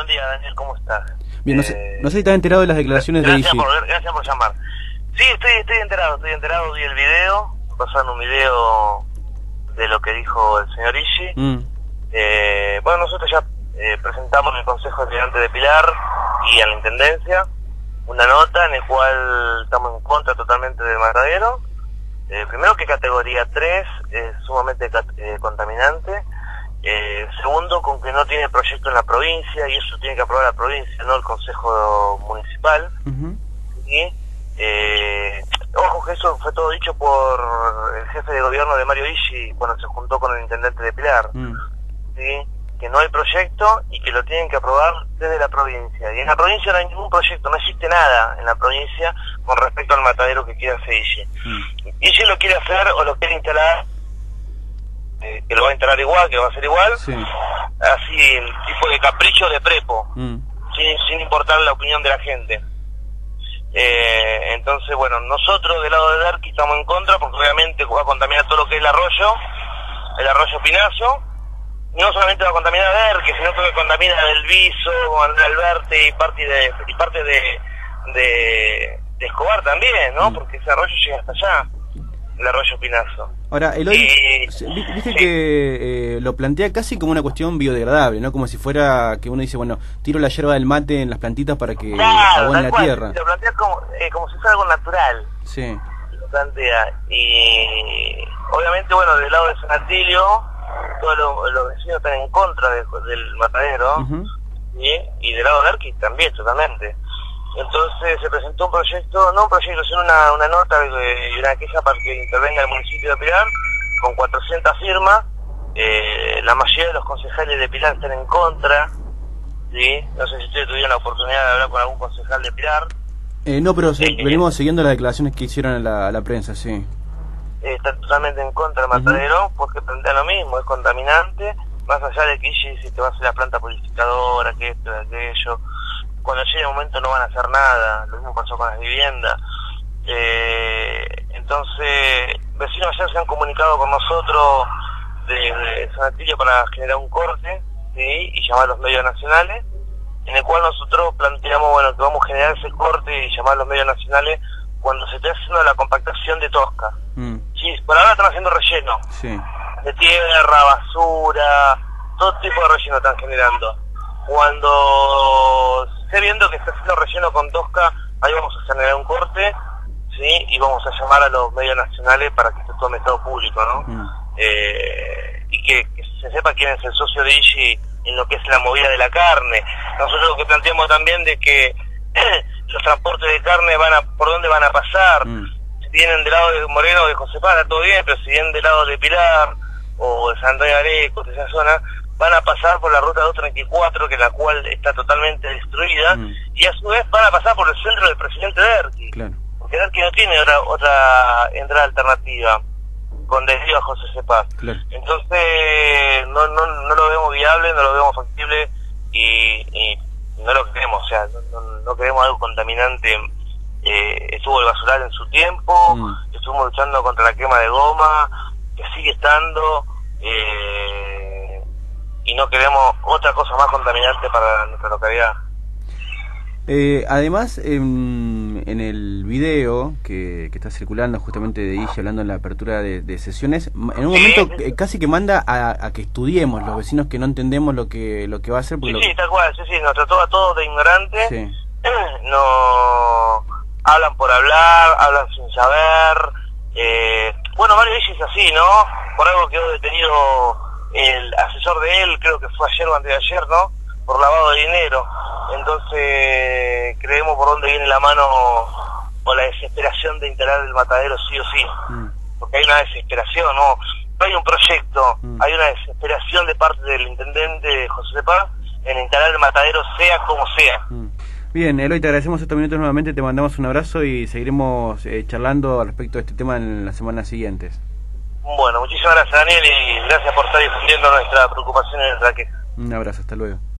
Buen día, Daniel, ¿cómo estás? Bien, no sé, eh, no sé si estás enterado de las declaraciones de Isi. Por, gracias por llamar. Sí, estoy, estoy enterado, estoy enterado, vi el video, pasaron un video de lo que dijo el señor Ishi. Mm. Eh, bueno, nosotros ya eh, presentamos en el Consejo Estudiante de Pilar y a la Intendencia una nota en la cual estamos en contra totalmente del matadero. Eh, primero que categoría 3 es sumamente contaminante. Segundo, con que no tiene proyecto en la provincia y eso tiene que aprobar la provincia, no el Consejo Municipal. y, ojo que eso fue todo dicho por el jefe de gobierno de Mario Ishi cuando se juntó con el intendente de Pilar. Mm. ¿sí? que no hay proyecto y que lo tienen que aprobar desde la provincia. Y en la provincia no hay ningún proyecto, no existe nada en la provincia con respecto al matadero que quiere hacer Ishi. Mm. Ishi lo quiere hacer o lo quiere instalar, eh, que lo va a instalar igual, que va a ser igual, así, tipo de capricho de prepo, mm. sin, sin importar la opinión de la gente. Eh, entonces, bueno, nosotros del lado de Derqui estamos en contra porque obviamente va a contaminar todo lo que es el arroyo, el arroyo Pinazo, no solamente va a contaminar a sino que contamina el Viso, Alberti y parte de, y parte de, de, Escobar también, ¿no? Mm. Porque ese arroyo llega hasta allá, el arroyo Pinazo. Ahora, Eloy, dice que eh, lo plantea casi como una cuestión biodegradable, ¿no? Como si fuera que uno dice, bueno, tiro la hierba del mate en las plantitas para que claro, la tierra. Lo plantea como, eh, como si fuera algo natural. Sí. Lo plantea. Y obviamente, bueno, del lado de San Atilio, todos los, vecinos están en contra del matadero, y del lado de Arquis también, totalmente. Entonces se presentó un proyecto, no un proyecto, sino una, una nota y una queja para que intervenga el municipio de Pilar con 400 firmas. Eh, la mayoría de los concejales de Pilar están en contra. ¿sí? No sé si ustedes tuvieron la oportunidad de hablar con algún concejal de Pilar. Eh, no, pero eh, venimos siguiendo las declaraciones que hicieron en la, la prensa, sí. están totalmente en contra del matadero porque plantea lo mismo, es contaminante, más allá de que si te va a hacer la planta purificadora, que esto, aquello cuando llegue el momento no van a hacer nada, lo mismo pasó con las viviendas. Eh, entonces, vecinos ya se han comunicado con nosotros de San Atilio para generar un corte y llamar a los medios nacionales, en el cual nosotros planteamos bueno que vamos a generar ese corte y llamar a los medios nacionales cuando se esté haciendo la compactación de Tosca. Mm. Sí, por ahora están haciendo relleno. De tierra, basura, todo tipo de relleno están generando. Cuando esté viendo que está haciendo relleno con Tosca, ahí vamos a generar un corte, ¿sí? Y vamos a llamar a los medios nacionales para que se tome estado público, ¿no? Mm. Eh, y que, se sepa quién es el socio de Igi en lo que es la movida de la carne. Nosotros lo que planteamos también de que los transportes de carne van a, por dónde van a pasar. Mm. Si vienen del lado de Moreno o de José Paz, todo bien, pero si vienen del lado de Pilar o de San Antonio Areco, de esa zona, van a pasar por la ruta 234, que la cual está totalmente destruida, mm. y a su vez van a pasar por el centro del presidente Derqui. Porque Derqui no tiene otra, otra entrada alternativa con desvío a José Cepaz. Entonces, no, no, no lo vemos viable, no lo vemos factible y, no lo queremos, o sea, no, queremos algo contaminante. Eh, estuvo el basural en su tiempo, mm. estuvimos luchando contra la quema de goma, que sigue estando. Eh, y no queremos otra cosa más contaminante para nuestra localidad. Eh, además, en, el video que, está circulando justamente de Ige hablando en la apertura de, sesiones, en un momento casi que manda a, que estudiemos los vecinos que no entendemos lo que lo que va a hacer. Sí, sí, tal cual, sí, sí, nos trató a todos de ignorantes, no hablan por hablar, hablan sin saber. Eh, bueno, Mario Ige es así, ¿no? Por algo quedó detenido el asesor de él, creo que fue ayer o antes de ayer, ¿no? Por lavado de dinero. Entonces, creemos por dónde viene la mano o la desesperación de instalar el matadero sí o sí. Mm. Porque hay una desesperación, ¿no? No hay un proyecto, mm. hay una desesperación de parte del intendente José Paz en instalar el matadero sea como sea. Mm. Bien, Eloy, te agradecemos estos minutos nuevamente, te mandamos un abrazo y seguiremos eh, charlando respecto a este tema en las semanas siguientes. Bueno, muchísimas gracias Daniel y gracias por estar difundiendo nuestra preocupación y nuestra queja. Un abrazo, hasta luego.